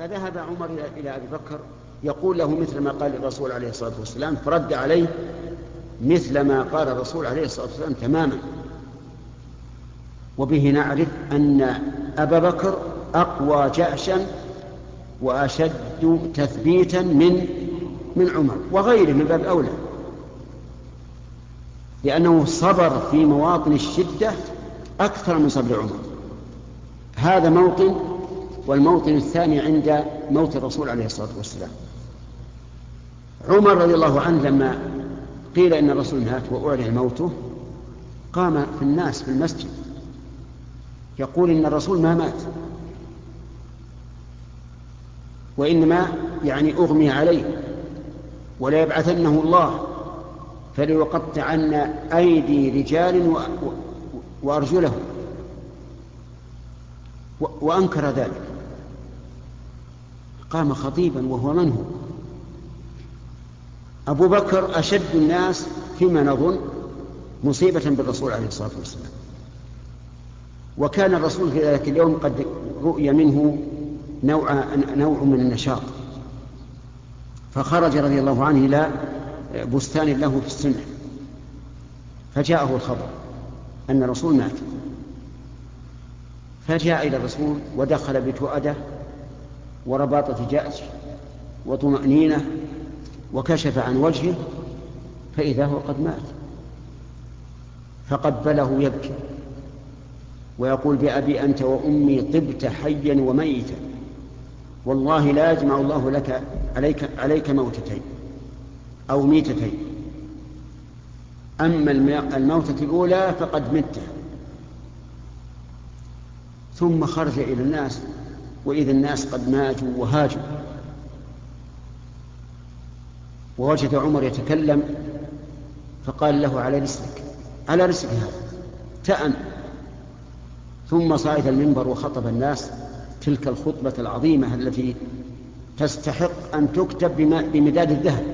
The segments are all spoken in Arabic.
فذهب عمر إلى أبي بكر يقول له مثل ما قال الرسول عليه الصلاة والسلام فرد عليه مثل ما قال الرسول عليه الصلاة والسلام تماما. وبه نعرف أن أبا بكر أقوى جأشا وأشد تثبيتا من من عمر وغيره من باب أولى لأنه صبر في مواطن الشدة أكثر من صبر عمر. هذا موطن والموطن الثاني عند موت الرسول عليه الصلاة والسلام. عمر رضي الله عنه لما قيل إن الرسول مات وأعلن موته قام في الناس في المسجد يقول إن الرسول ما مات. وإنما يعني أغمي عليه ولا يبعثنه الله فليقطعن أيدي رجال وأرجلهم. وأنكر ذلك. قام خطيبا وهو من هو أبو بكر أشد الناس فيما نظن مصيبة بالرسول عليه الصلاة والسلام. وكان الرسول في ذلك اليوم قد رؤي منه نوع, نوع من النشاط. فخرج رضي الله عنه إلى بستان له في السنة. فجاءه الخبر أن الرسول مات. فجاء إلى الرسول ودخل بتؤدة ورباطة جأش وطمأنينة وكشف عن وجهه فإذا هو قد مات. فقبله يبكي ويقول بأبي أنت وأمي طبت حيا وميتا. والله لا يجمع الله لك عليك, عليك موتتين أو ميتتين. أما الموتة الأولى فقد مت. ثم خرج إلى الناس وإذا الناس قد ماتوا وهاجوا ووجد عمر يتكلم فقال له على رسلك على رسلك هذا. تأن ثم صعد المنبر وخطب الناس تلك الخطبة العظيمة التي تستحق أن تكتب بمداد الذهب.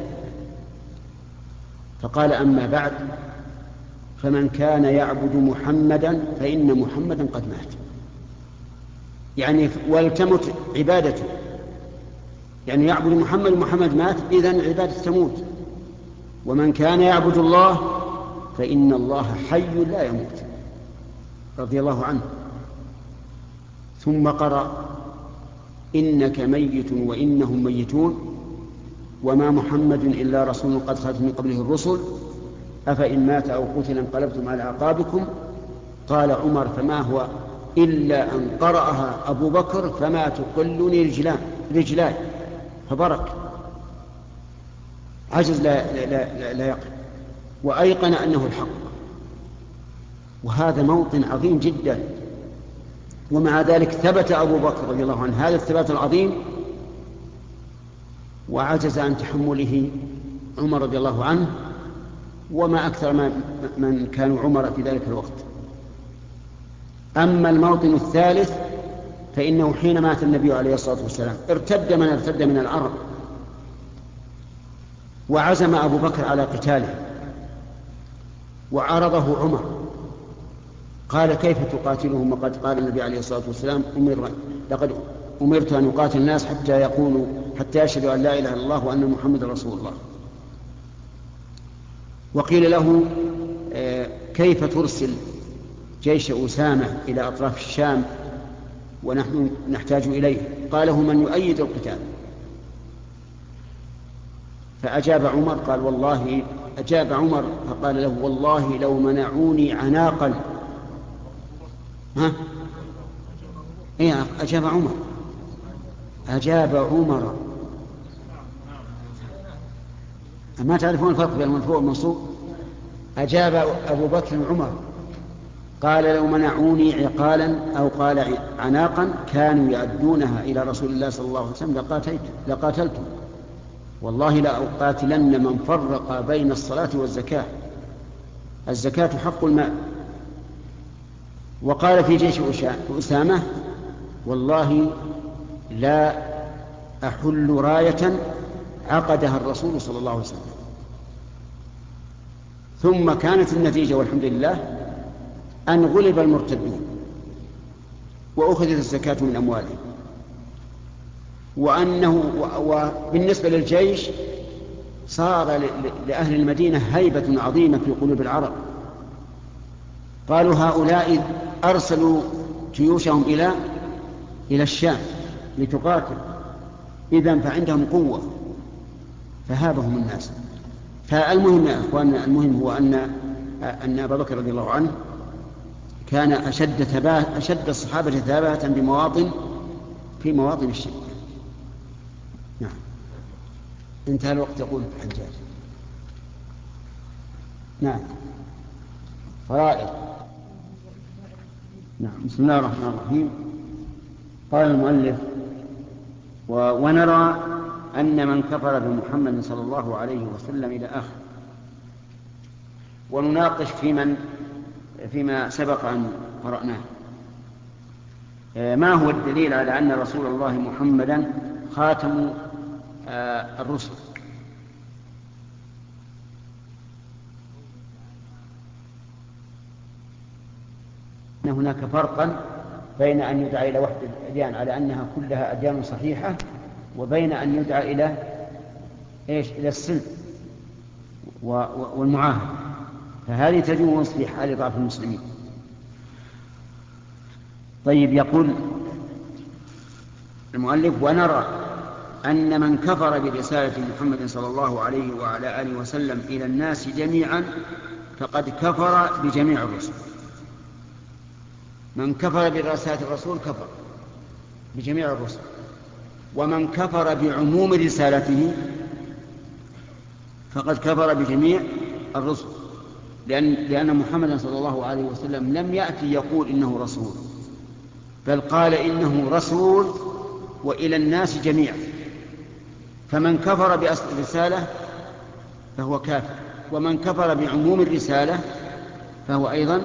فقال أما بعد فمن كان يعبد محمدا فإن محمدا قد مات. يعني ولتمت عبادته. يعني يعبد محمد محمد مات إذن عبادته تموت. ومن كان يعبد الله فإن الله حي لا يموت. رضي الله عنه. ثم قرأ إنك ميت وإنهم ميتون وما محمد إلا رسول قد خلت من قبله الرسل. أفإن مات أو قتل انقلبتم على أعقابكم؟ قال عمر فما هو إلا أن قرأها أبو بكر فما تقلني رجلان رجلاي. فبرك. عجز لا, لا, لا, لا يقل. وأيقن أنه الحق. وهذا موطن عظيم جدا. ومع ذلك ثبت أبو بكر رضي الله عنه هذا الثبات العظيم. وعجز عن تحمله عمر رضي الله عنه. وما أكثر من كانوا عمر في ذلك الوقت. أما الموطن الثالث فإنه حين مات النبي عليه الصلاة والسلام ارتد من ارتد من العرب وعزم أبو بكر على قتاله وعرضه عمر قال كيف تقاتلهم؟ وقد قال النبي عليه الصلاة والسلام أمر لقد أمرت أن أقاتل الناس حتى يقولوا حتى يشهدوا أن لا إله إلا الله وأن محمد رسول الله. وقيل له آه، كيف ترسل؟ جيش أسامة إلى أطراف الشام ونحن نحتاج إليه. قاله من يؤيد القتال. فأجاب عمر قال والله أجاب عمر فقال له والله لو منعوني عناقا. ها؟ إيه أجاب عمر. أجاب عمر. ما تعرفون الفرق بين المرفوع والمنصوب؟ أجاب أبو بكر عمر. قال لو منعوني عقالا أو قال عناقا كانوا يؤدونها إلى رسول الله صلى الله عليه وسلم لقاتلت لقاتلتم والله لأقاتلن من فرق بين الصلاة والزكاة. الزكاة حق المال. وقال في جيش أسامة والله لا أحل راية عقدها الرسول صلى الله عليه وسلم. ثم كانت النتيجة والحمد لله أن غلب المرتدون وأخذت الزكاة من أموالهم وأنه وبالنسبة للجيش صار لأهل المدينة هيبة عظيمة في قلوب العرب. قالوا هؤلاء أرسلوا جيوشهم إلى إلى الشام لتقاتل. إذا فعندهم قوة. فهابهم الناس. فالمهم يا إخواننا المهم هو أن أن أبا بكر رضي الله عنه كان أشد أشد الصحابة ثباتا بمواطن في مواطن الشرك. نعم. انتهى الوقت يقول الحجاج. نعم. فرائض نعم. بسم الله الرحمن الرحيم. قال المؤلف ونرى أن من كفر بمحمد صلى الله عليه وسلم إلى آخر ونناقش في من فيما سبق أن قرأناه. ما هو الدليل على أن رسول الله محمدا خاتم آه، الرسل؟ أن هناك فرقا بين أن يدعى إلى وحدة الأديان على أنها كلها أديان صحيحة وبين أن يدعى إلى إيش؟ إلى السلم والمعاهد. فهذه تجوز في حال ضعف المسلمين. طيب يقول المؤلف ونرى أن من كفر برسالة محمد صلى الله عليه وعلى آله وسلم إلى الناس جميعا فقد كفر بجميع الرسل. من كفر برسالة الرسول كفر بجميع الرسل. ومن كفر بعموم رسالته فقد كفر بجميع الرسل. لأن, لأن محمدا صلى الله عليه وسلم لم يأتي يقول إنه رسول بل قال إنه رسول وإلى الناس جميعا. فمن كفر بأصل الرسالة فهو كافر ومن كفر بعموم الرسالة فهو أيضا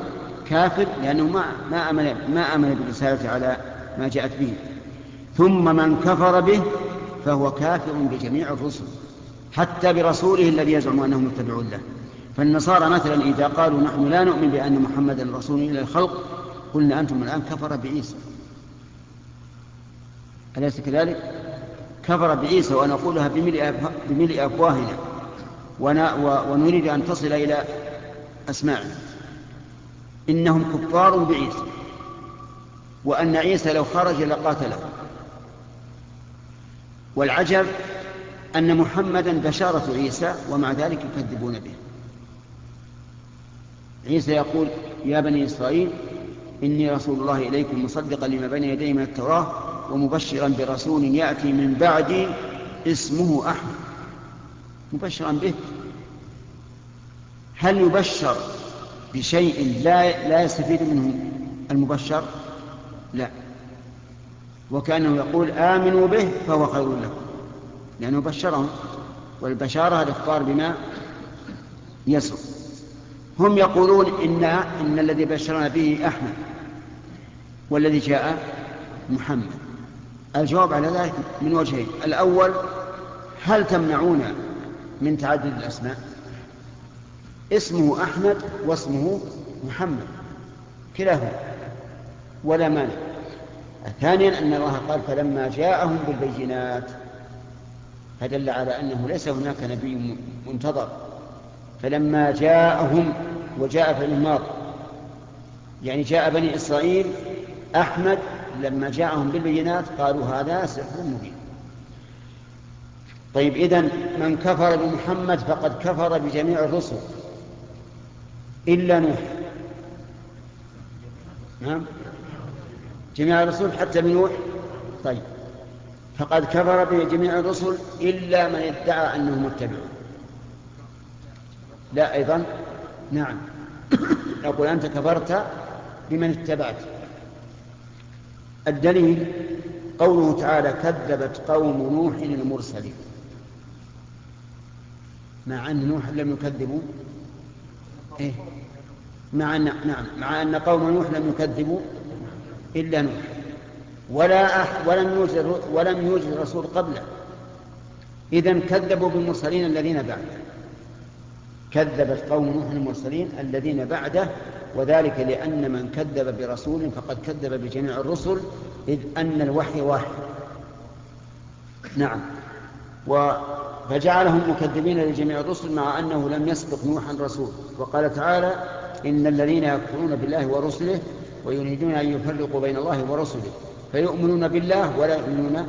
كافر لأنه ما ما آمن ما آمن بالرسالة على ما جاءت به. ثم من كفر به فهو كافر بجميع الرسل حتى برسوله الذي يزعم أنهم يتبعون له. فالنصارى مثلا إذا قالوا نحن لا نؤمن بأن محمدا رسول إلى الخلق قلنا أنتم الآن كفر بعيسى. أليس كذلك؟ كفر بعيسى ونقولها بملء, أفواهنا. ونريد أن تصل إلى أسماعنا إنهم كفار بعيسى. وأن عيسى لو خرج لقاتله والعجب أن محمدا بشارة عيسى ومع ذلك يكذبون به. عيسى يقول يا بني إسرائيل إني رسول الله إليكم مصدقا لما بين يدي من التوراة ومبشرا برسول يأتي من بعدي اسمه أحمد. مبشرا به. هل يبشر بشيء لا لا يستفيد منه المبشر؟ لا. وكأنه يقول آمنوا به فهو خير لكم. لأنه بشرهم. والبشارة الإخبار بما يسر. هم يقولون إن إن الذي بشرنا به أحمد والذي جاء محمد. الجواب على ذلك من وجهين. الأول هل تمنعون من تعدد الأسماء؟ اسمه أحمد واسمه محمد كلاهما ولا مانع. ثانيا أن الله قال فلما جاءهم بالبينات فدل على أنه ليس هناك نبي منتظر. فلما جاءهم وجاء في الماضي يعني جاء بني إسرائيل أحمد لما جاءهم بالبينات قالوا هذا سحر مبين. طيب إذن من كفر بمحمد فقد كفر بجميع الرسل. إلا نوح. نعم. جميع الرسل حتى بنوح طيب. فقد كفر بجميع الرسل إلا من ادعى أنه متبع لا أيضا نعم. يقول أنت كفرت بمن اتبعت الدليل قوله تعالى كذبت قوم نوح المرسلين. مع أن نوح لم يكذبوا. إيه؟ مع أن نعم. مع أن قوم نوح لم يكذبوا إلا نوح. ولا أح ولم يوجد ولم يوجد رسول قبله. إذا كذبوا بالمرسلين الذين بعده. كذبت قوم نوح المرسلين الذين بعده وذلك لأن من كذب برسول فقد كذب بجميع الرسل إذ أن الوحي واحد. نعم. و فجعلهم مكذبين لجميع الرسل مع أنه لم يسبق نوحا رسول وقال تعالى إن الذين يكفرون بالله ورسله ويريدون أن يفرقوا بين الله ورسله فيؤمنون بالله ولا يؤمنون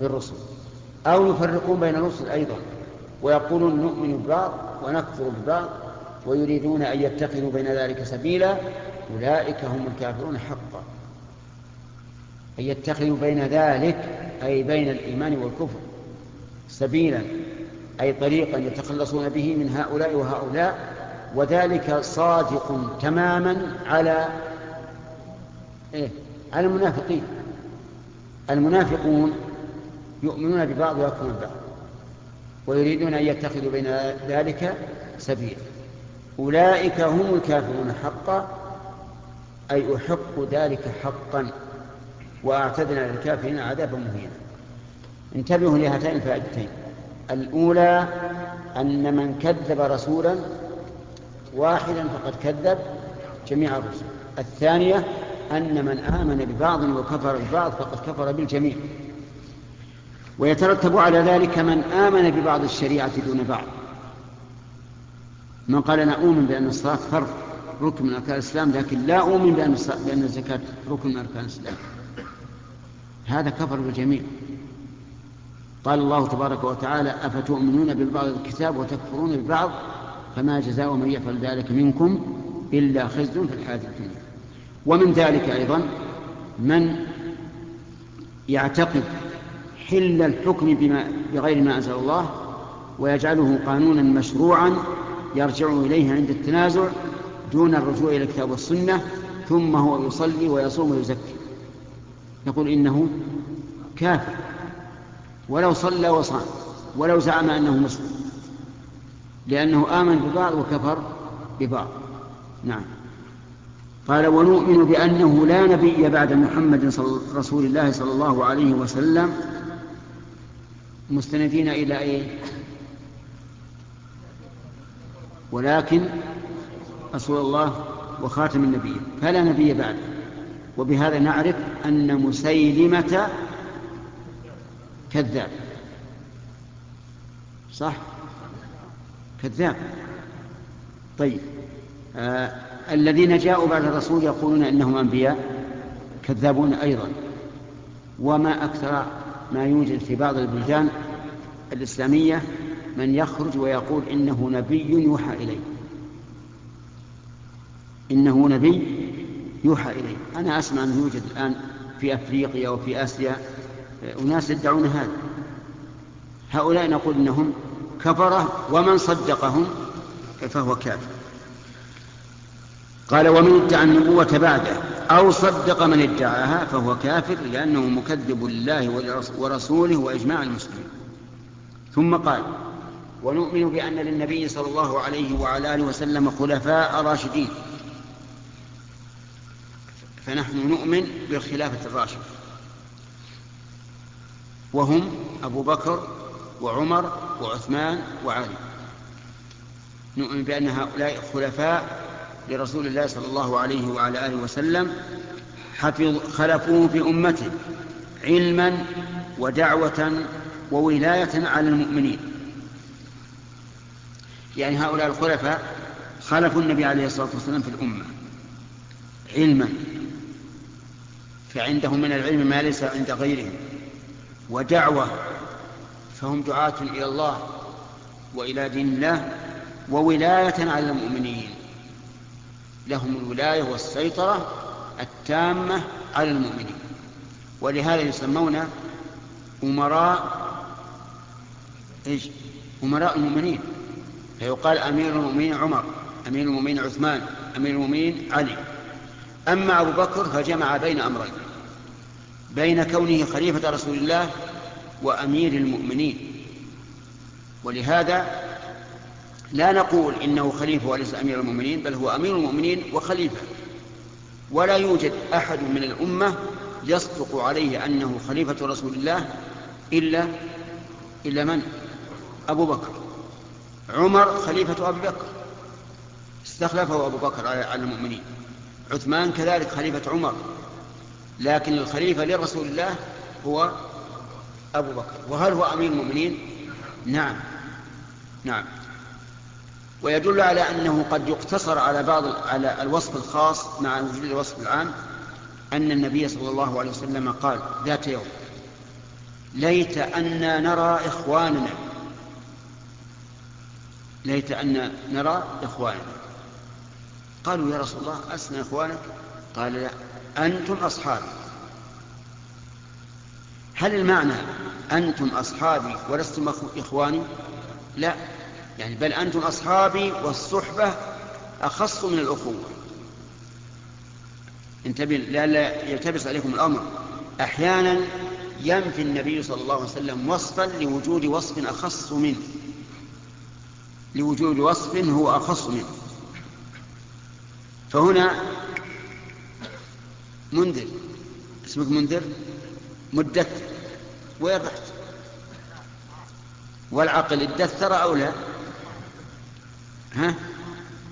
بالرسل. أو يفرقون بين الرسل أيضا ويقولون نؤمن ببعض ونكفر ببعض ويريدون أن يتخذوا بين ذلك سبيلا أولئك هم الكافرون حقا. أن يتخذوا بين ذلك أي بين الإيمان والكفر سبيلا أي طريقا يتخلصون به من هؤلاء وهؤلاء وذلك صادق تماما على إيه؟ على المنافقين. المنافقون يؤمنون ببعض ويكفرون ببعض. ويريدون أن يتخذوا بين ذلك سبيلا أولئك هم الكافرون حقا أي أحق ذلك حقا وأعتدنا للكافرين عذابا مهينا. انتبهوا لهاتين الفائدتين. الأولى أن من كذب رسولا واحدا فقد كذب جميع الرسل. الثانية أن من آمن ببعض وكفر ببعض فقد كفر بالجميع. ويترتب على ذلك من آمن ببعض الشريعة دون بعض. من قال أنا أؤمن بأن الصلاة فرض ركن من أركان الإسلام لكن لا أؤمن بأن بأن الزكاة ركن من أركان الإسلام. هذا كفر بالجميع قال الله تبارك وتعالى أفتؤمنون ببعض الكتاب وتكفرون ببعض؟ فما جزاء من يفعل ذلك منكم إلا خزي في الحياة الدنيا. ومن ذلك أيضا من يعتقد حل الحكم بما بغير ما أنزل الله ويجعله قانونا مشروعا يرجع إليه عند التنازع دون الرجوع إلى الكتاب والسنة ثم هو يصلي ويصوم ويزكي. يقول إنه كافر. ولو صلى وصام ولو زعم أنه مسلم. لأنه آمن ببعض وكفر ببعض. نعم. قال ونؤمن بأنه لا نبي بعد محمد صل... رسول الله صلى الله عليه وسلم مستندين إلى إيه؟ ولكن رسول الله وخاتم النبي فلا نبي بعد وبهذا نعرف أن مسيلمة كذاب. صح؟ كذاب. طيب. آه الذين جاءوا بعد الرسول يقولون إنهم أنبياء كذابون أيضا. وما أكثر ما يوجد في بعض البلدان الإسلامية من يخرج ويقول إنه نبي يوحى إليه. إنه نبي يوحى إليه. أنا أسمع أنه يوجد الآن في أفريقيا وفي آسيا. أناس يدعون هذا. هؤلاء نقول إنهم كفرة ومن صدقهم فهو كافر. قال ومن ادعى النبوة بعده. أو صدق من ادعاها فهو كافر لأنه مكذب لله ورسوله وإجماع المسلمين. ثم قال ونؤمن بأن للنبي صلى الله عليه وعلى آله وسلم خلفاء راشدين فنحن نؤمن بالخلافة الراشدة وهم أبو بكر وعمر وعثمان وعلي. نؤمن بأن هؤلاء خلفاء لرسول الله صلى الله عليه وعلى آله وسلم حفظ خلفوه في أمته علما ودعوة وولاية على المؤمنين. يعني هؤلاء الخلفاء خلفوا النبي عليه الصلاة والسلام في الأمة علما فعندهم من العلم ما ليس عند غيرهم ودعوة فهم دعاة إلى الله وإلى دين الله وولاية على المؤمنين. لهم الولاية والسيطرة التامة على المؤمنين. ولهذا يسمون أمراء إيش؟ أمراء المؤمنين. فيقال أمير المؤمنين عمر أمير المؤمنين عثمان أمير المؤمنين علي. أما أبو بكر فجمع بين أمرين بين كونه خليفة رسول الله وأمير المؤمنين. ولهذا لا نقول إنه خليفة وليس أمير المؤمنين بل هو أمير المؤمنين وخليفة. ولا يوجد أحد من الأمة يصدق عليه أنه خليفة رسول الله إلا إلا من؟ أبو بكر. عمر خليفة أبي بكر. استخلفه أبو بكر على المؤمنين. عثمان كذلك خليفة عمر. لكن الخليفة لرسول الله هو أبو بكر. وهل هو أمير المؤمنين؟ نعم. نعم. ويدل على أنه قد يقتصر على بعض على الوصف الخاص مع وجود الوصف العام أن النبي صلى الله عليه وسلم قال ذات يوم ليت أنا نرى إخواننا. ليت أن نرى إخواننا. قالوا يا رسول الله أسمى إخوانك؟ قال لا أنتم أصحابي. هل المعنى أنتم أصحابي ولستم إخواني؟ لا. يعني بل أنتم أصحابي والصحبة أخص من الأخوة. انتبه لا, لا يلتبس عليكم الأمر. أحيانا ينفي النبي صلى الله عليه وسلم وصفا لوجود وصف أخص منه. لوجود وصف هو أخص منه. فهنا منذر. اسمك منذر؟ مدثر. وين رحت؟ والعقل ادثر أو لا؟ ها؟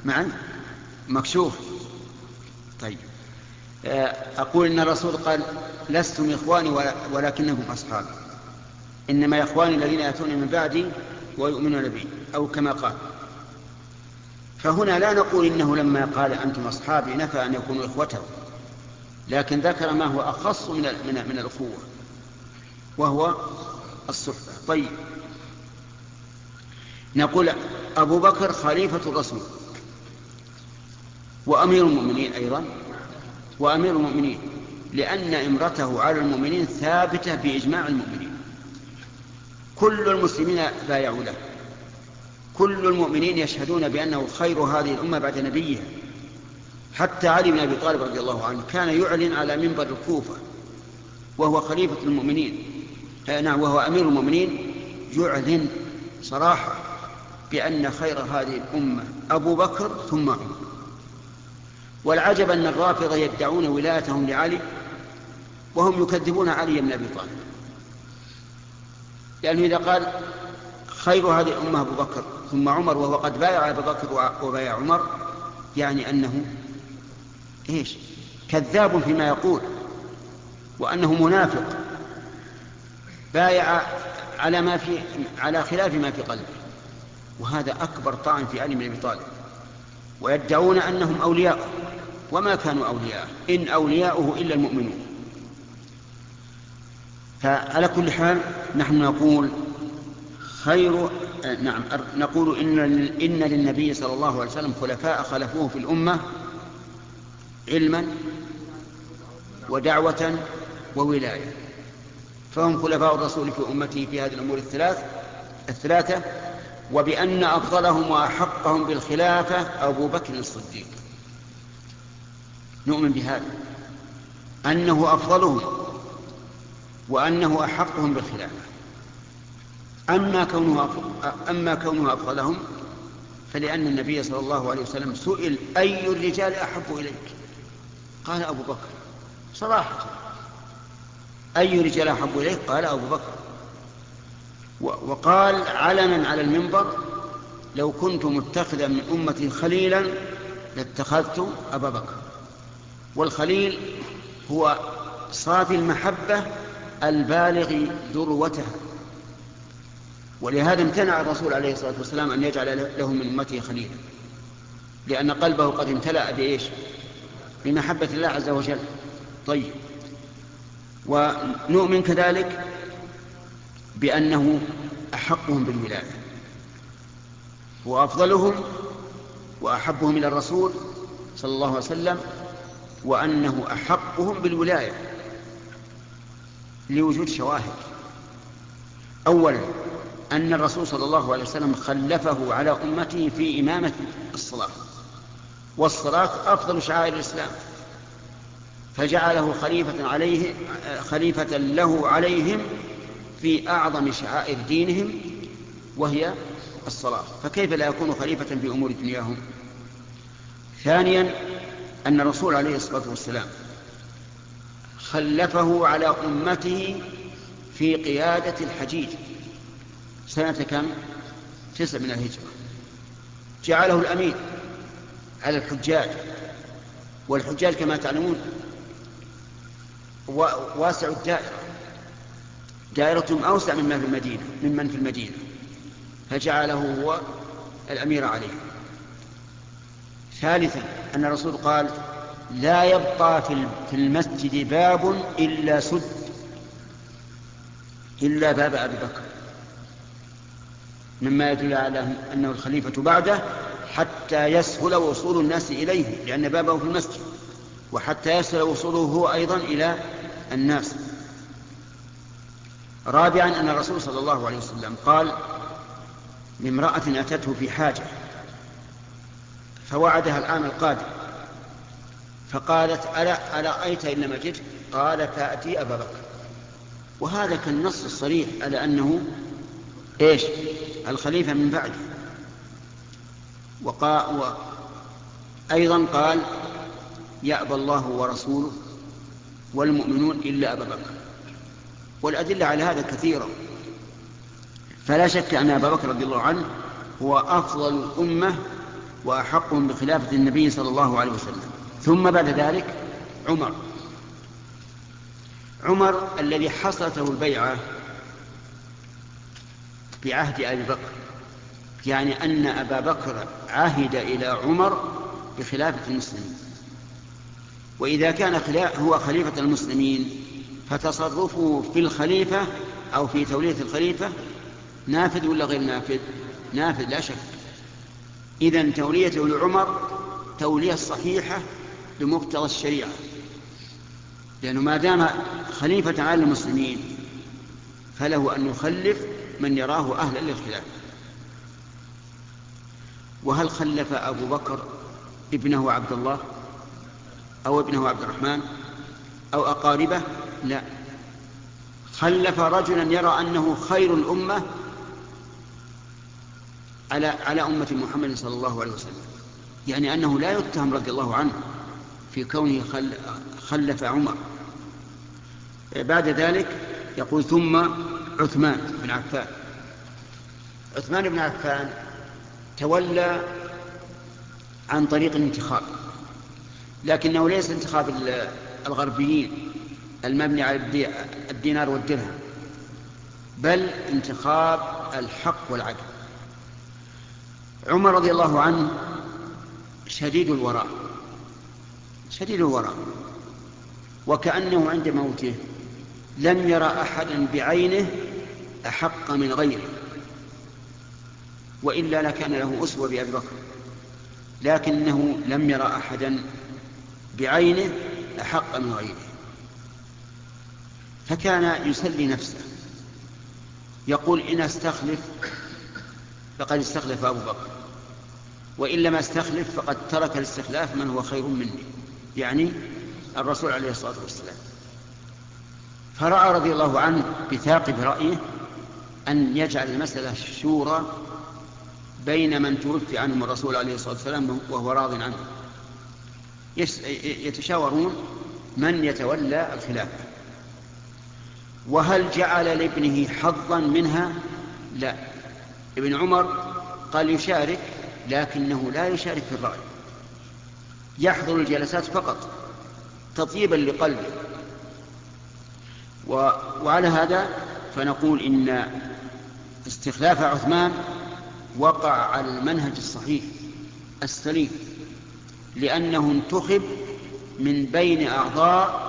معا مكشوف. طيب. آه، أقول إن الرسول قال لستم إخواني ولكنكم أصحابي إنما إخواني الذين يأتون من بعدي ويؤمنون بي أو كما قال. فهنا لا نقول إنه لما قال أنتم أصحابي نفى أن يكونوا إخوته. لكن ذكر ما هو أخص من من من الأخوة وهو الصحبة. طيب. نقول أبو بكر خليفة الرسول وأمير المؤمنين أيضا وأمير المؤمنين لأن إمرته على المؤمنين ثابتة بإجماع المؤمنين. كل المسلمين بايعوا له. كل المؤمنين يشهدون بأنه خير هذه الأمة بعد نبيها. حتى علي بن أبي طالب رضي الله عنه كان يعلن على منبر الكوفة وهو خليفة المؤمنين. نعم وهو أمير المؤمنين يعلن صراحة بأن خير هذه الأمة أبو بكر ثم عمر. والعجب أن الرافضة يدعون ولايتهم لعلي وهم يكذبون علي بن أبي طالب. لأنه إذا قال خير هذه الأمة أبو بكر ثم عمر وهو قد بايع أبو بكر وبايع عمر يعني أنه إيش؟ كذاب فيما يقول وأنه منافق بايع على ما في على خلاف ما في قلبه. وهذا أكبر طعن في بن أبي طالب. ويدعون أنهم أولياء وما كانوا أولياء إن أولياؤه إلا المؤمنون. فعلى كل حال نحن نقول خير نعم نقول إن, إن للنبي صلى الله عليه وسلم خلفاء خلفوه في الأمة علما ودعوة وولاية. فهم خلفاء الرسول في أمته في هذه الأمور الثلاث الثلاثة وبأن أفضلهم وأحقهم بالخلافة أبو بكر الصديق. نؤمن بهذا. أنه أفضلهم وأنه أحقهم بالخلافة. أما كونه أما كونه أفضلهم فلأن النبي صلى الله عليه وسلم سئل أي الرجال أحب إليك؟ قال أبو بكر. صراحة. أي رجال أحب إليك؟ قال أبو بكر. وقال علنا على المنبر لو كنت متخذا من أمتي خليلا لاتخذت أبا بكر. والخليل هو صافي المحبة البالغ ذروتها. ولهذا امتنع الرسول عليه الصلاة والسلام أن يجعل له من أمته خليلا. لأن قلبه قد امتلأ بإيش؟ بمحبة الله عز وجل. طيب. ونؤمن كذلك؟ بأنه أحقهم بالولاية هو أفضلهم وأحبهم إلى الرسول صلى الله عليه وسلم وأنه أحقهم بالولاية لوجود شواهد. أولا أن الرسول صلى الله عليه وسلم خلفه على أمته في إمامة الصلاة والصلاة أفضل شعائر الإسلام. فجعله خليفة عليه خليفة له عليهم في أعظم شعائر دينهم وهي الصلاة. فكيف لا يكون خليفة في أمور دنياهم؟ ثانيا أن الرسول عليه الصلاة والسلام خلفه على أمته في قيادة الحجيج. سنة كم؟ تسع من الهجرة. جعله الأمين على الحجاج. والحجاج كما تعلمون واسع الدائرة. دائرتهم أوسع مما في المدينة ممن في المدينة. فجعله هو الأمير عليه. ثالثا أن الرسول قال لا يبقى في المسجد باب إلا سد إلا باب أبي بكر. مما يدل على أنه الخليفة بعده حتى يسهل وصول الناس إليه لأن بابه في المسجد. وحتى يسهل وصوله هو أيضا إلى الناس. رابعا أن الرسول صلى الله عليه وسلم قال لامرأة أتته في حاجة فوعدها العام القادم فقالت ألا أرأيت إن لم أجد قال فأتي أبا بكر. وهذا كالنص الصريح على أنه إيش؟ الخليفة من بعده. وقا أيضا قال يأبى الله ورسوله والمؤمنون إلا أبا بكر. والأدلة على هذا كثيرة. فلا شك أن أبا بكر رضي الله عنه هو أفضل الأمة وأحقهم بخلافة النبي صلى الله عليه وسلم. ثم بعد ذلك عمر. عمر الذي حصلته البيعة بعهد أبي بكر. يعني أن أبا بكر عهد إلى عمر بخلافة المسلمين. وإذا كان هو خليفة المسلمين فتصرفه في الخليفة أو في تولية الخليفة نافذ ولا غير نافذ؟ نافذ لا شك. إذا توليته لعمر تولية صحيحة بمقتضى الشريعة لأنه ما دام خليفة على المسلمين فله أن يخلف من يراه أهلا للخلافة وهل خلف أبو بكر ابنه عبد الله أو ابنه عبد الرحمن أو أقاربه؟ لا. خلف رجلا يرى أنه خير الأمة على على أمة محمد صلى الله عليه وسلم. يعني أنه لا يتهم رضي الله عنه في كونه خلف عمر. بعد ذلك يقول ثم عثمان بن عفان. عثمان بن عفان تولى عن طريق الانتخاب لكنه ليس انتخاب الغربيين. المبني على الدينار والدرهم بل انتخاب الحق والعدل. عمر رضي الله عنه شديد الوراء شديد الوراء وكأنه عند موته لم يرى أحدا بعينه أحق من غيره وإلا لكان له أسوة بأبي بكر لكنه لم يرى أحدا بعينه أحق من غيره. فكان يسلي نفسه. يقول إن أستخلف فقد استخلف أبو بكر وإن لم أستخلف فقد ترك الاستخلاف من هو خير مني يعني الرسول عليه الصلاة والسلام. فرأى رضي الله عنه بثاقب رأيه أن يجعل المسألة شورى بين من توفي عنهم الرسول عليه الصلاة والسلام وهو راض عنه. يتشاورون من يتولى الخلافة وهل جعل لابنه حظا منها؟ لا. ابن عمر قال يشارك لكنه لا يشارك في الرأي. يحضر الجلسات فقط تطيبا لقلبه. وعلى هذا فنقول إن استخلاف عثمان وقع على المنهج الصحيح السليم لأنه انتخب من بين أعضاء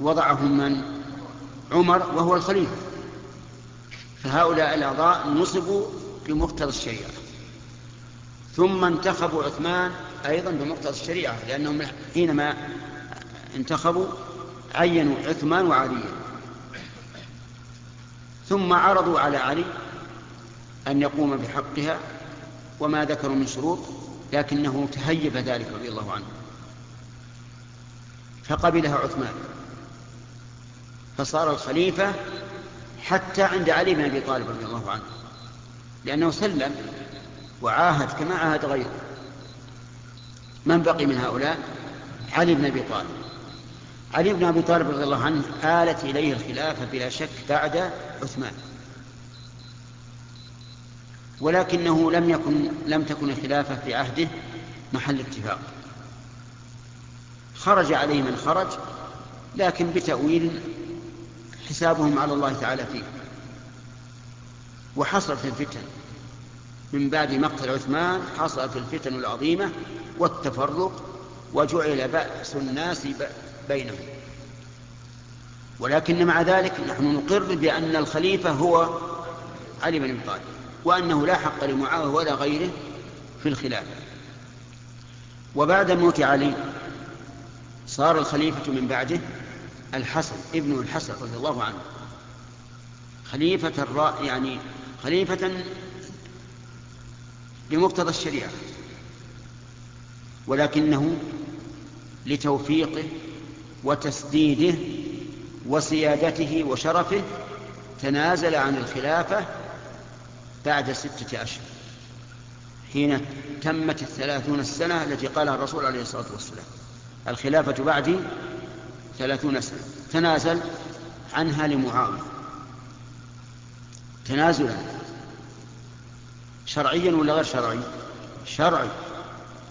وضعهم من؟ عمر وهو الخليفة. فهؤلاء الأعضاء نصبوا بمقتضى الشريعة. ثم انتخبوا عثمان أيضا بمقتضى الشريعة لأنهم حينما انتخبوا عينوا عثمان وعليا ثم عرضوا على علي أن يقوم بحقها وما ذكروا من شروط لكنه تهيب ذلك رضي الله عنه. فقبلها عثمان. فصار الخليفة حتى عند علي بن أبي طالب رضي الله عنه. لأنه سلم وعاهد كما عاهد غيره. من بقي من هؤلاء؟ علي بن أبي طالب. علي بن أبي طالب رضي الله عنه آلت إليه الخلافة بلا شك بعد عثمان. ولكنه لم يكن لم تكن الخلافة في عهده محل اتفاق. خرج عليه من خرج لكن بتأويل حسابهم على الله تعالى فيه. وحصلت الفتن. من بعد مقتل عثمان حصلت الفتن العظيمة والتفرق وجعل بأس الناس بينهم. ولكن مع ذلك نحن نقر بأن الخليفة هو علي بن أبي طالب وأنه لا حق لمعاوية ولا غيره في الخلافة وبعد موت علي صار الخليفة من بعده الحسن ابن الحسن رضي الله عنه. خليفة الرأي يعني خليفة بمقتضى الشريعة. ولكنه لتوفيقه وتسديده وسيادته وشرفه تنازل عن الخلافة بعد ستة أشهر حين تمت الثلاثون السنة التي قالها الرسول عليه الصلاة والسلام. الخلافة بعدي ثلاثون سنة. تنازل عنها لمعاوية. تنازلا شرعيا ولا غير شرعي؟ شرعي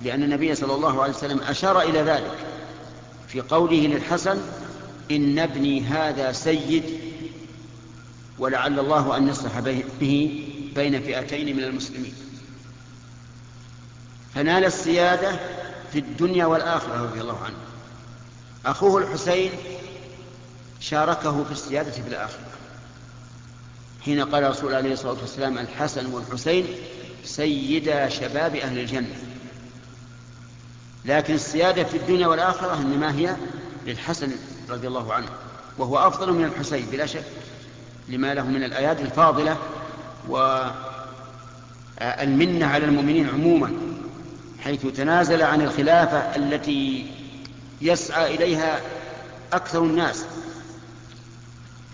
لأن النبي صلى الله عليه وسلم أشار إلى ذلك في قوله للحسن إن ابني هذا سيد ولعل الله أن يصلح به بين فئتين من المسلمين. فنال السيادة في الدنيا والآخرة رضي الله عنه. أخوه الحسين شاركه في السيادة في الآخرة. حين قال الرسول عليه الصلاة والسلام الحسن والحسين سيدا شباب أهل الجنة. لكن السيادة في الدنيا والآخرة إنما هي للحسن رضي الله عنه وهو أفضل من الحسين بلا شك لما له من الآيات الفاضلة والمنة على المؤمنين عموما حيث تنازل عن الخلافة التي يسعى إليها أكثر الناس.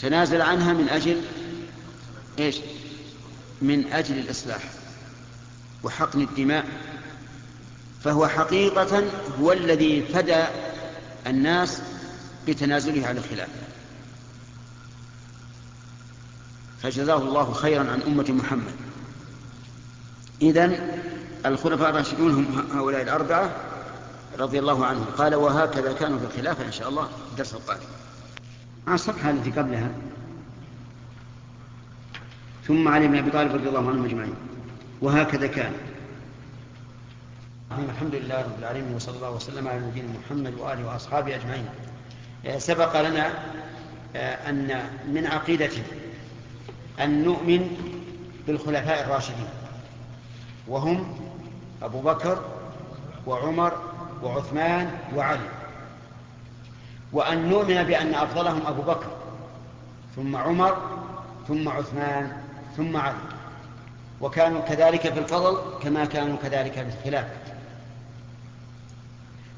تنازل عنها من أجل إيش؟ من أجل الإصلاح وحقن الدماء. فهو حقيقة هو الذي فدى الناس بتنازله عن الخلافة فجزاه الله خيرا عن أمة محمد. إذن الخلفاء الراشدون هم هؤلاء الأربعة. رضي الله عنهم قال وهكذا كانوا في الخلافة إن شاء الله الدرس القادم. مع الصفحة التي قبلها. ثم علي بن أبي طالب رضي الله عنهم أجمعين. وهكذا كان. الحمد لله رب العالمين وصلى الله وسلم على نبينا محمد وآله وأصحابه أجمعين. آه، سبق لنا آه، أن من عقيدته أن نؤمن بالخلفاء الراشدين. وهم أبو بكر وعمر وعثمان وعلي. وأن نؤمن بأن أفضلهم أبو بكر ثم عمر ثم عثمان ثم علي. وكانوا كذلك في الفضل كما كانوا كذلك في الخلاف.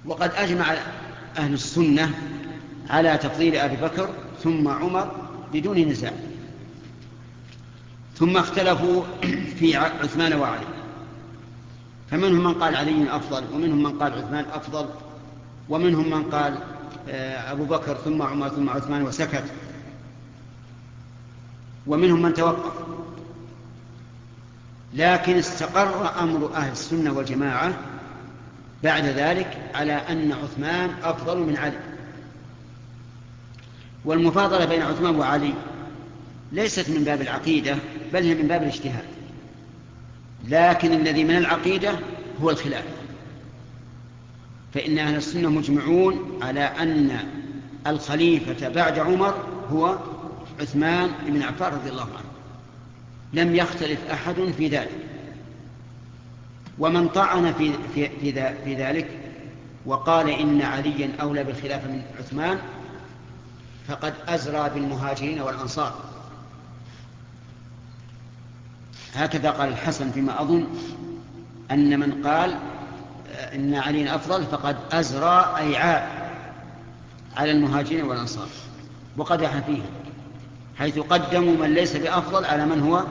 وقد أجمع أهل السنة على تفضيل أبي بكر ثم عمر بدون نزاع. ثم اختلفوا في عثمان وعلي. فمنهم من قال علي أفضل ومنهم من قال عثمان أفضل ومنهم من قال آه، أبو بكر ثم عمر ثم عثمان وسكت. ومنهم من توقف. لكن استقر أمر أهل السنة والجماعة بعد ذلك على أن عثمان أفضل من علي. والمفاضلة بين عثمان وعلي ليست من باب العقيدة بل هي من باب الاجتهاد. لكن الذي من العقيدة هو الخلاف. فإن أهل السنة مجمعون على أن الخليفة بعد عمر هو عثمان بن عفان رضي الله عنه. لم يختلف أحد في ذلك. ومن طعن في, في, في, في ذلك وقال إن عليا أولى بالخلافة من عثمان فقد أزرى بالمهاجرين والأنصار. هكذا قال الحسن فيما أظن أن من قال إن علي أفضل فقد أزرى أي عاب على المهاجرين والأنصار وقدح فيهم حيث قدموا من ليس بأفضل على من هو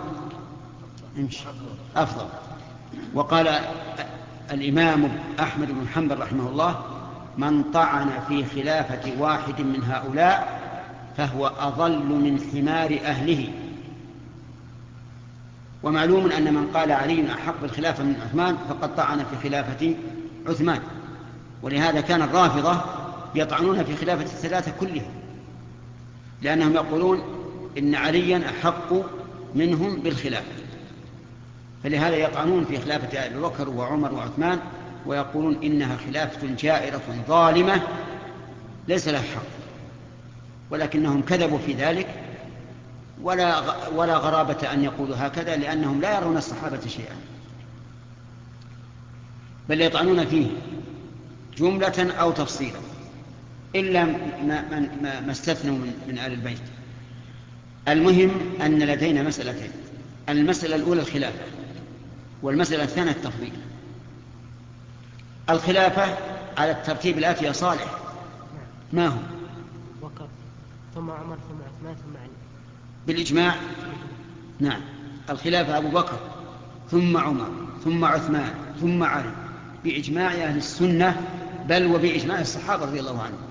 أفضل. وقال الإمام أحمد بن حنبل رحمه الله من طعن في خلافة واحد من هؤلاء فهو أضل من حمار أهله. ومعلوم أن من قال علي أحق بالخلافة من عثمان فقد طعن في خلافة عثمان. ولهذا كان الرافضة يطعنون في خلافة الثلاثة كلهم لأنهم يقولون إن عليا أحق منهم بالخلافة فلهذا يطعنون في خلافة أبي بكر وعمر وعثمان ويقولون إنها خلافة جائرة ظالمة ليس لها حق ولكنهم كذبوا في ذلك ولا ولا غرابة أن يقولوا هكذا لأنهم لا يرون الصحابة شيئا. بل يطعنون فيه جملة أو تفصيلا. إلا ما, ما, ما استثنوا من, من آل البيت. المهم أن لدينا مسألتين. المسألة الأولى الخلافة والمسألة الثانية التفضيل. الخلافة على الترتيب الآتي يا صالح. ما هو؟ بكر ثم عمر ثم بالإجماع؟ نعم. الخلافة أبو بكر ثم عمر ثم عثمان ثم علي. بإجماع أهل السنة بل وبإجماع الصحابة رضي الله عنهم.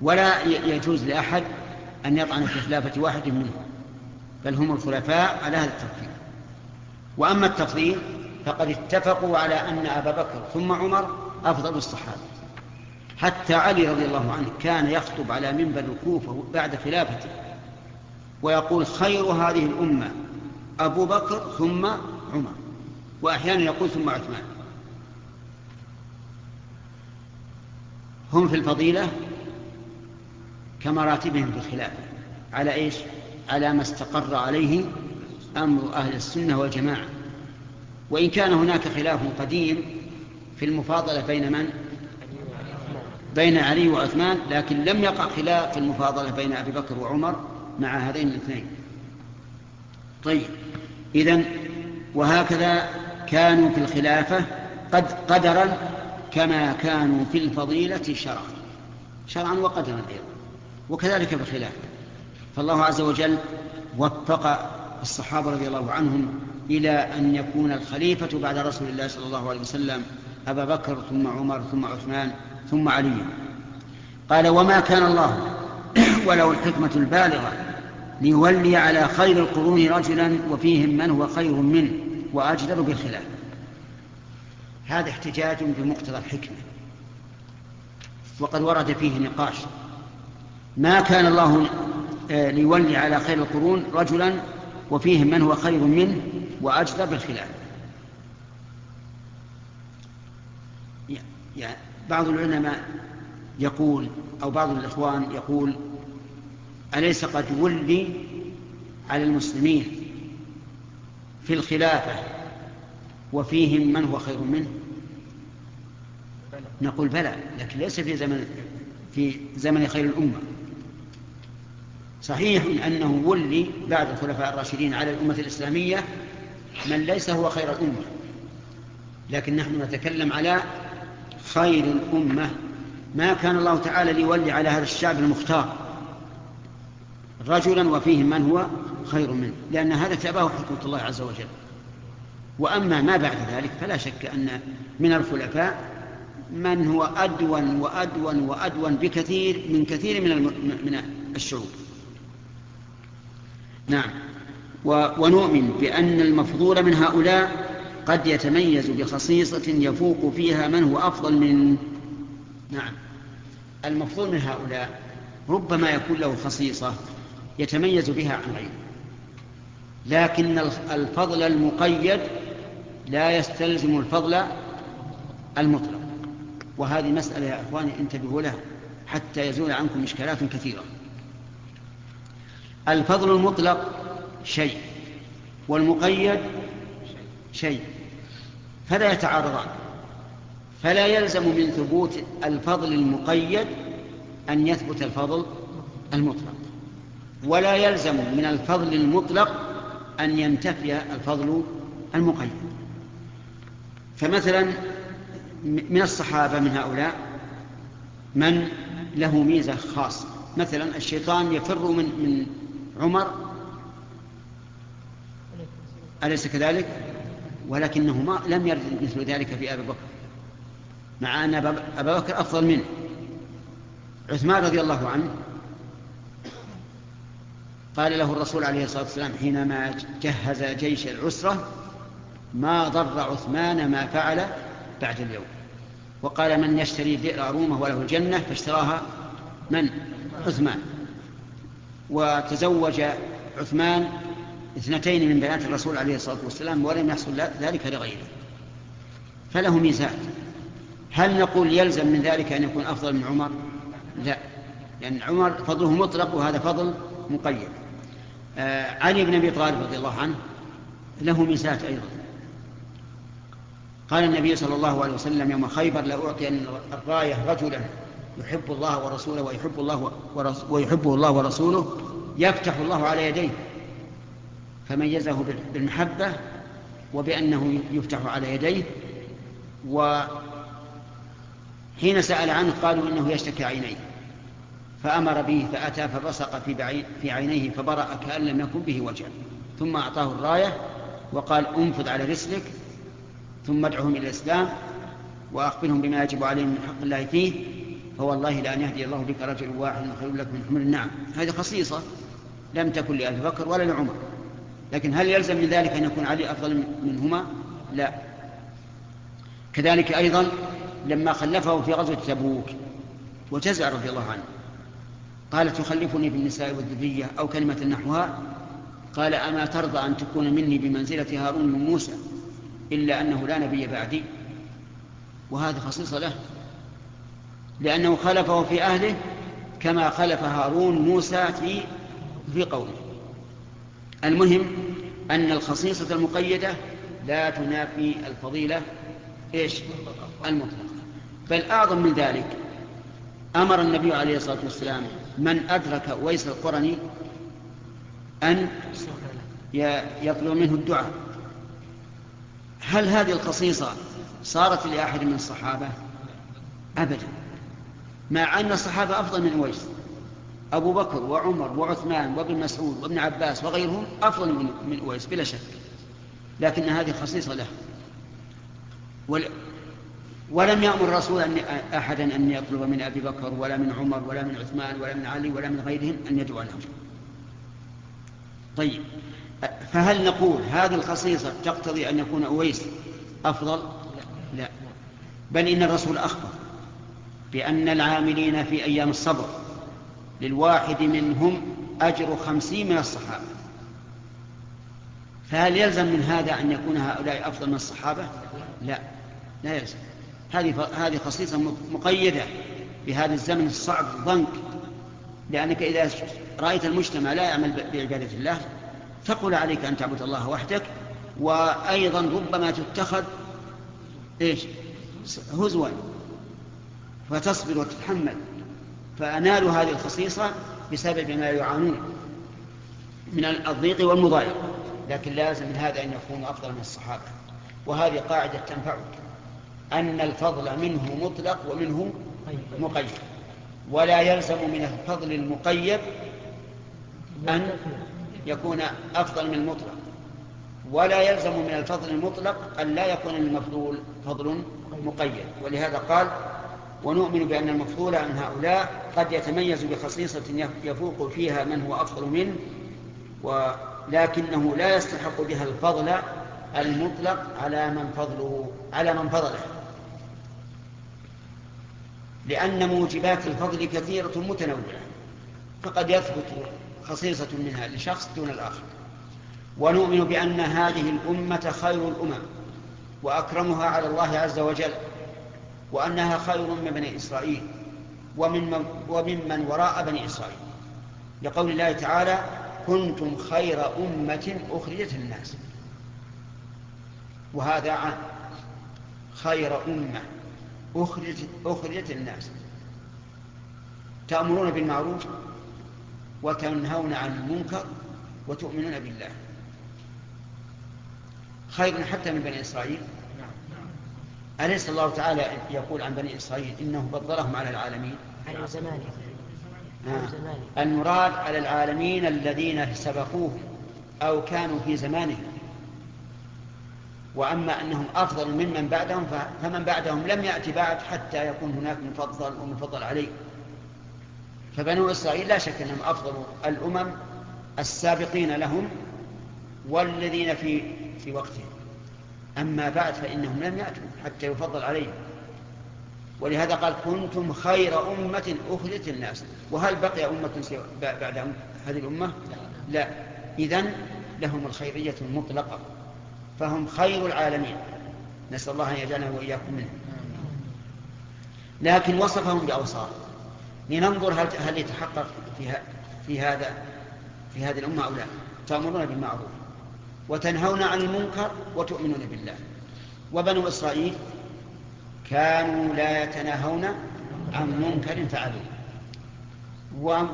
ولا يجوز لأحد أن يطعن في خلافة واحد منهم بل هم الخلفاء على هذا الترتيب وأما التفضيل فقد اتفقوا على أن أبا بكر ثم عمر أفضل الصحابة. حتى علي رضي الله عنه كان يخطب على منبر الكوفة بعد خلافته. ويقول خير هذه الأمة أبو بكر ثم عمر وأحيانا يقول ثم عثمان. هم في الفضيلة كمراتبهم في الخلافة على إيش؟ على ما استقر عليه أمر أهل السنة والجماعة. وإن كان هناك خلاف قديم في المفاضلة بين من؟ بين علي وعثمان لكن لم يقع خلاف في المفاضلة بين أبي بكر وعمر. مع هذين الاثنين. طيب إذن وهكذا كانوا في الخلافة قد قدرا كما كانوا في الفضيلة شرعا. شرعا وقدرا أيضا وكذلك في الخلافة. فالله عز وجل وفق الصحابة رضي الله عنهم إلى أن يكون الخليفة بعد رسول الله صلى الله عليه وسلم أبا بكر ثم عمر ثم عثمان ثم علي. قال وما كان الله وله الحكمة البالغة ليولي على خير القرون رجلا وفيهم من هو خير منه وأجدر بالخلاف. هذا احتجاج بمقتضى الحكمة. وقد ورد فيه نقاش. ما كان الله آه، ليولي على خير القرون رجلا وفيهم من هو خير منه وأجدر بالخلاف. يعني بعض العلماء يقول أو بعض الإخوان يقول أليس قد ولي على المسلمين في الخلافة وفيهم من هو خير منه؟ نقول بلى لكن ليس في زمن في زمن خير الأمة. صحيح أنه ولي بعد الخلفاء الراشدين على الأمة الإسلامية من ليس هو خير الأمة. لكن نحن نتكلم على خير الأمة. ما كان الله تعالى ليولي على هذا الشعب المختار. رجلا وفيهم من هو خير منه لأن هذا تأباه حكمة الله عز وجل. وأما ما بعد ذلك فلا شك أن من الخلفاء من هو أدون وأدون وأدون بكثير من كثير من, من الشعوب. نعم. ونؤمن بأن المفضول من هؤلاء قد يتميز بخصيصة يفوق فيها من هو أفضل من نعم. المفضول من هؤلاء ربما يكون له خصيصة يتميز بها عن غيره. لكن الفضل المقيد لا يستلزم الفضل المطلق. وهذه مسألة يا إخواني انتبهوا لها حتى يزول عنكم إشكالات كثيرة. الفضل المطلق شيء والمقيد شيء فلا يتعارضان. فلا يلزم من ثبوت الفضل المقيد أن يثبت الفضل المطلق. ولا يلزم من الفضل المطلق أن ينتفي الفضل المقيد. فمثلا من الصحابة من هؤلاء من له ميزة خاصة. مثلا الشيطان يفر من من عمر أليس كذلك؟ ولكنه ما لم يرد مثل ذلك في أبي بكر مع أن أبا بكر أفضل منه. عثمان رضي الله عنه قال له الرسول عليه الصلاة والسلام حينما جهز جيش العسرة ما ضر عثمان ما فعل بعد اليوم. وقال من يشتري بئر رومه وله الجنة فاشتراها من؟ عثمان. وتزوج عثمان اثنتين من بنات الرسول عليه الصلاة والسلام ولم يحصل ذلك لغيره. فله ميزات هل نقول يلزم من ذلك أن يكون أفضل من عمر؟ لا. لأن عمر فضله مطلق وهذا فضل مقيد. علي بن أبي طالب رضي الله عنه له ميزات أيضا. قال النبي صلى الله عليه وسلم يوم خيبر لأعطين الراية رجلا يحب الله ورسوله ويحب الله ويحبه الله ورسوله يفتح الله على يديه فميزه بالمحبة وبأنه يفتح على يديه وحين سأل عنه قالوا إنه يشتكي عينيه. فأمر به فأتى فبصق في, في عينيه فبرأ كأن لم يكن به وجه ثم أعطاه الراية وقال انفذ على رسلك ثم ادعهم إلى الإسلام وأخبرهم بما يجب عليهم من حق الله فيه فوالله لأن يهدي الله بك رجل واحد خير لك من حمل. النعم هذه خصيصة لم تكن لأبي بكر ولا لعمر. لكن هل يلزم من ذلك أن يكون علي أفضل منهما؟ لا. كذلك أيضا لما خلفه في غزوة تبوك وجزع رضي الله عنه قال تخلفني في النساء والذرية أو كلمة نحوها؟ قال أما ترضى أن تكون مني بمنزلة هارون من موسى إلا أنه لا نبي بعدي. وهذه خصيصة له لأنه خلفه في أهله كما خلف هارون موسى في في قومه. المهم أن الخصيصة المقيدة لا تنافي الفضيلة إيش؟ المطلقة بل أعظم من ذلك أمر النبي عليه الصلاة والسلام من أدرك ويس القرني أن يطلب منه الدعاء. هل هذه الخصيصة صارت لأحد من الصحابة؟ أبدا. مع أن الصحابة أفضل من أويس أبو بكر وعمر وعثمان وابن مسعود وابن عباس وغيرهم أفضل من أويس بلا شك. لكن هذه خصيصة له. ولم يأمر الرسول أن أحدا أن يطلب من أبي بكر ولا من عمر ولا من عثمان ولا من علي ولا من غيرهم أن يدعو لهم. طيب. فهل نقول هذه الخصيصة تقتضي أن يكون أويس أفضل؟ لا. بل إن الرسول أخبر بأن العاملين في أيام الصبر للواحد منهم أجر خمسين من الصحابة. فهل يلزم من هذا أن يكون هؤلاء أفضل من الصحابة؟ لا. لا يلزم. هذه هذه خصيصة مقيدة بهذا الزمن الصعب الضنك لأنك إذا رأيت المجتمع لا يعمل بعبادة الله ثقل عليك أن تعبد الله وحدك وأيضا ربما تتخذ إيش؟ هزوا. فتصبر وتتحمل. فأنالوا هذه الخصيصة بسبب ما يعانون من الضيق والمضايق. لكن لازم من هذا أن يكونوا أفضل من الصحابة. وهذه قاعدة تنفعك. أن الفضل منه مطلق ومنه مقيد. ولا يلزم من الفضل المقيد أن يكون أفضل من المطلق. ولا يلزم من الفضل المطلق أن لا يكون المفضول فضل مقيد. ولهذا قال ونؤمن بأن المفضول من هؤلاء قد يتميز بخصيصة يفوق فيها من هو أفضل منه ولكنه لا يستحق بها الفضل المطلق على من فضله على من فضله. لأن موجبات الفضل كثيرة متنوعة فقد يثبت خصيصة منها لشخص دون الآخر. ونؤمن بأن هذه الأمة خير الأمم وأكرمها على الله عز وجل وأنها خير من بني إسرائيل ومن وممن وراء بني إسرائيل. لقول الله تعالى كنتم خير أمة أخرجت للناس وهذا عام خير أمة أخرجت, أخرجت للناس تأمرون بالمعروف وتنهون عن المنكر وتؤمنون بالله. خير حتى من بني إسرائيل. أليس الله تعالى يقول عن بني إسرائيل إنه فضلهم على العالمين؟ على زمانه آه. المراد على العالمين الذين سبقوه أو كانوا في زمانه وأما أنهم أفضل ممن بعدهم فمن بعدهم لم يأتي بعد حتى يكون هناك مفضل ومفضل عليه. فبنو إسرائيل لا شك أنهم أفضل الأمم السابقين لهم والذين في في وقتهم. أما بعد فإنهم لم يأتوا حتى يفضل عليهم. ولهذا قال كنتم خير أمة أخرجت الناس. وهل بقي أمة بعد هذه الأمة؟ لا. إذن لهم الخيرية المطلقة. فهم خير العالمين. نسأل الله أن يجعلنا وإياكم منهم. لكن وصفهم بأوصاف. لننظر هل هل يتحقق في في هذا في هذه الأمة أو لا. تأمرون بالمعروف. وتنهون عن المنكر وتؤمنون بالله. وبنو إسرائيل كانوا لا يتناهون عن منكر فعلوه.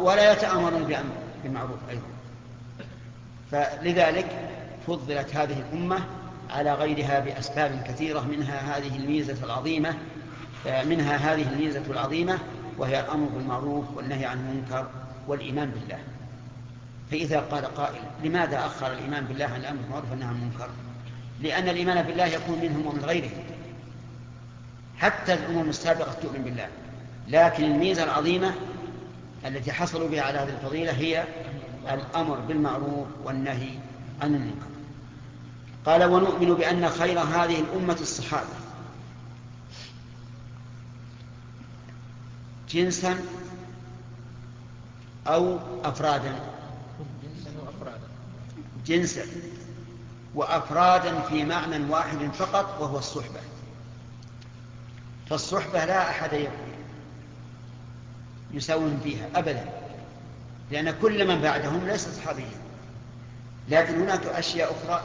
ولا يتأمرون بالمعروف أيضا. فلذلك فضلت هذه الأمة على غيرها بأسباب كثيرة منها هذه الميزة العظيمة منها هذه الميزة العظيمة وهي الأمر بالمعروف والنهي عن المنكر والإيمان بالله. فإذا قال قائل لماذا أخر الإيمان بالله عن الأمر بالمعروف والنهي عن المنكر؟ لأن الإيمان بالله يكون منهم ومن غيرهم حتى الأمم السابقة تؤمن بالله. لكن الميزة العظيمة التي حصلوا بها على هذه الفضيلة هي الأمر بالمعروف والنهي عن المنكر. قال ونؤمن بأن خير هذه الأمة الصحابة. جنسا أو أفرادا. جنسا وأفرادا في معنى واحد فقط وهو الصحبة. فالصحبة لا أحد يساوم فيها أبدا لأن كل من بعدهم ليس صحابيا. لكن هناك أشياء أخرى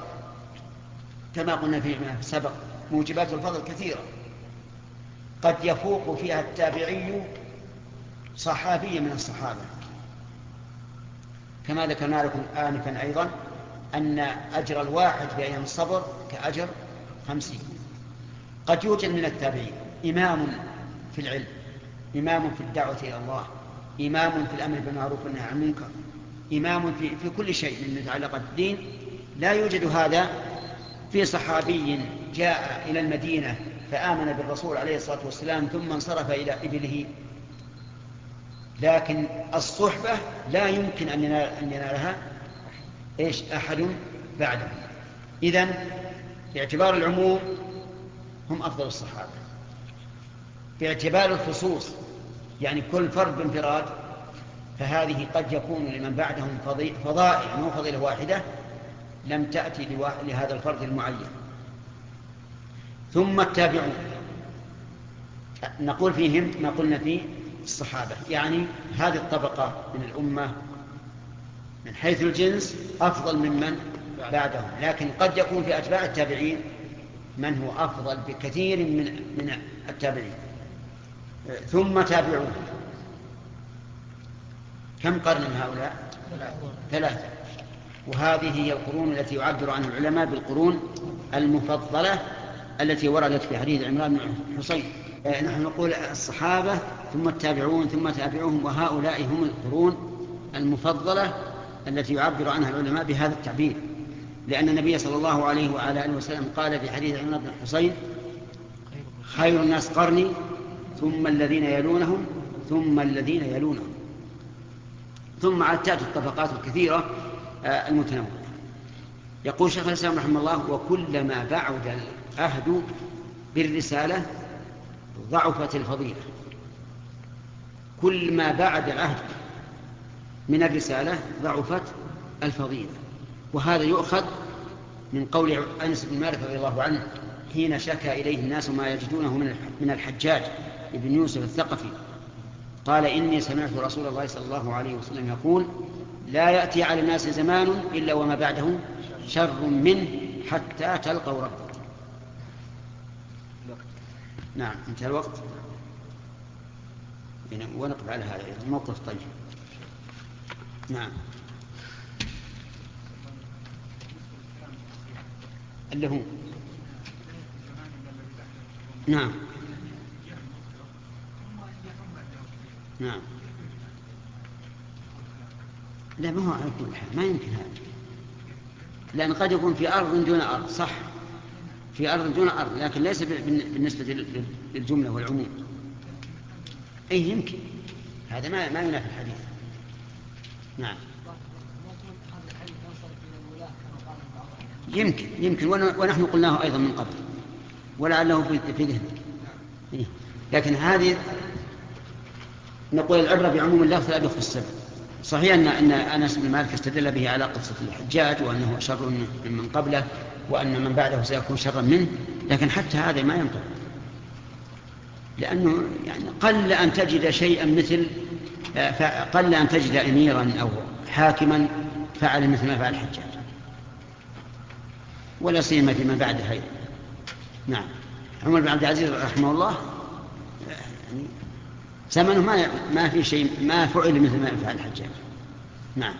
كما قلنا فيما سبق موجبات الفضل كثيرة. قد يفوق فيها التابعي صحابيا من الصحابة. كما ذكرنا لكم آنفا أيضا أن أجر الواحد في أيام الصبر كأجر خمسين. قد يوجد من التابعين إمام في العلم إمام في الدعوة إلى الله إمام في الأمر بالمعروف والنهي عن المنكر إمام في, في كل شيء من يتعلق بالدين. لا يوجد هذا في صحابي جاء إلى المدينة فآمن بالرسول عليه الصلاة والسلام ثم انصرف إلى إبله. لكن الصحبة لا يمكن أن, ينال أن ينالها إيش؟ أحد بعده. إذن باعتبار العموم هم أفضل الصحابة. باعتبار الخصوص يعني كل فرد بانفراد فهذه قد يكون لمن بعدهم فضائل مو فضيلة واحدة لم تأتي لهذا الفرد المعين. ثم التابعون. نقول فيهم ما قلنا في الصحابة. يعني هذه الطبقة من الأمة من حيث الجنس أفضل ممن بعدهم. لكن قد يكون في أتباع التابعين من هو أفضل بكثير من من التابعين. ثم تابعوه كم قرن هؤلاء؟ ثلاثة. وهذه هي القرون التي يعبر عنها العلماء بالقرون المفضلة التي وردت في حديث عمران بن حصين آه، نحن نقول الصحابة ثم التابعون ثم تابعوهم وهؤلاء هم القرون المفضلة التي يعبر عنها العلماء بهذا التعبير. لأن النبي صلى الله عليه وعلى آله وسلم قال في حديث عمران بن حصين خير الناس قرني ثم الذين يلونهم ثم الذين يلونهم. ثم عاد تأتي الطبقات الكثيرة المتنوعة يقول شيخ الإسلام رحمه الله وكلما بعد العهد بالرسالة ضعفت الفضيلة. كل ما بعد العهد من الرسالة ضعفت الفضيلة. وهذا يؤخذ من قول أنس بن مالك رضي الله عنه حين شكى إليه الناس ما يجدونه من الحجاج ابن يوسف الثقفي. قال إني سمعت رسول الله صلى الله عليه وسلم يقول لا يأتي على الناس زمان إلا وما بعده شر منه حتى تلقوا ربكم نعم انتهى الوقت. ونقف على هذا الموقف طيب. نعم. اللي هو. نعم. نعم. لا ما هو على كل حال ما يمكن هذا. لأن قد يكون في أرض دون أرض صح. في أرض دون أرض لكن ليس بالنسبة للجملة والعموم. أي يمكن. هذا ما ما ينافي الحديث. نعم. يمكن يمكن. ونحن قلناه أيضا من قبل. ولعله في ذهنك. إيه. لكن هذه نقول العبرة بعموم اللفظ لا بخصوص السبب. صحيح أن أن أنس بن مالك استدل به على قصة الحجاج وأنه شر من قبله وأن من بعده سيكون شرا منه لكن حتى هذا ما ينطق. لأنه يعني قل أن تجد شيئا مثل قل أن تجد أميرا أو حاكما فعل مثل ما فعل الحجاج. ولا سيما فيما بعد هيدا نعم. عمر بن عبد العزيز رحمه الله. يعني زمنه ما ما في شيء ما فعل مثل ما فعل الحجاج. نعم.